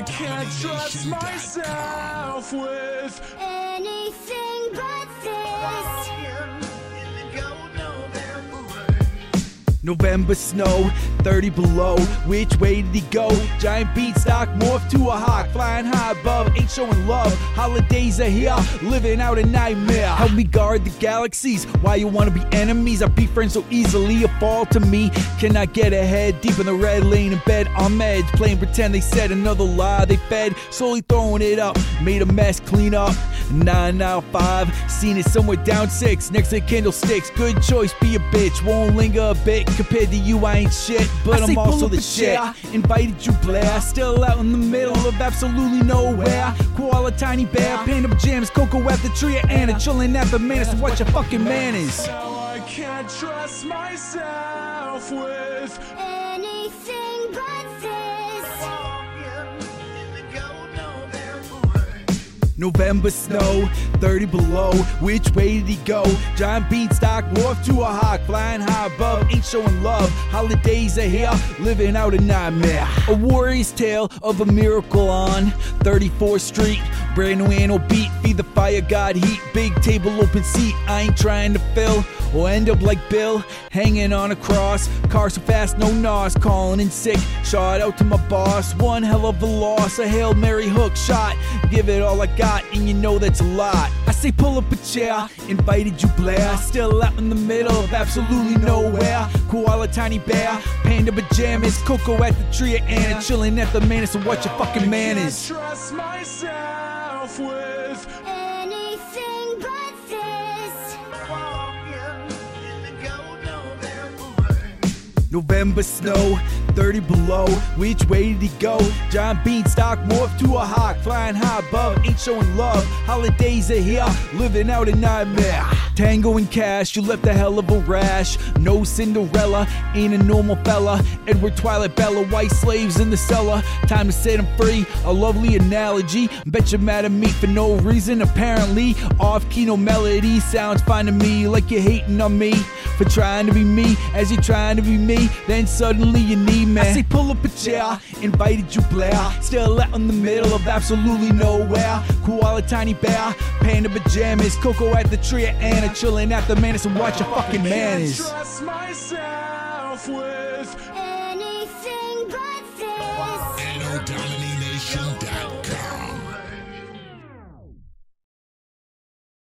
I can't trust myself with November snow, 30 below. Which way did he go? Giant beanstalk morphed to a hawk, flying high above, ain't showing love. Holidays are here, living out a nightmare. Help me guard the galaxies. Why you wanna be enemies? I be friends so easily. A fall to me. Can I get ahead? Deep in the red lane in bed, on meds. Playing pretend they said another lie they fed. Slowly throwing it up, made a mess, clean up. Nine out of five, seen it somewhere down six, next to candlesticks. Good choice, be a bitch, won't linger a bit. Compared to you, I ain't shit, but I I'm also up the shit. Invited you, Blair, still out in the middle of absolutely nowhere. Koala, tiny bear, panda jams, cocoa at the tree, of Anna chilling at the manor. So what your fucking man is? Now I can't trust myself with November snow, 30 below. Which way did he go? Giant beanstalk morphed to a hawk, flying high above, ain't showing love. Holidays are here, living out a nightmare. A warrior's tale of a miracle on 34th Street. Brand new annual beat, feed the fire god heat. Big table, open seat. I ain't trying to fill or end up like Bill, hanging on a cross. Car so fast, no nos, calling in sick. Shout out to my boss, one hell of a loss. A Hail Mary hook shot, give it all I got, and you know that's a lot. I say pull up a chair, invited you Blair. Still out in the middle of absolutely nowhere. Koala, tiny bear, panda pajamas, cocoa at the tree of Anna, chilling at the manor. So what your fucking man can't is? trust myself with Anything but this. November snow, 30 below. Which way did he go? Giant beanstalk morphed to a hawk, flying high above, ain't showing love. Holidays are here, living out a nightmare. Tango and cash, you left a hell of a rash. No Cinderella, ain't a normal fella. Edward Twilight Bella, white slaves in the cellar. Time to set him free, a lovely analogy. Bet you're mad at me for no reason, apparently. Off key, no melody, sounds fine to me, like you're hating on me for trying to be me as you're trying to be me. Then suddenly you need me. I say pull up a chair, invited you Blair. Still out in the middle of absolutely nowhere. Koala, tiny bear, panda pajamas, cocoa at the tree of Anna, chilling at the manor. So what your fucking man trust myself with Anything but this.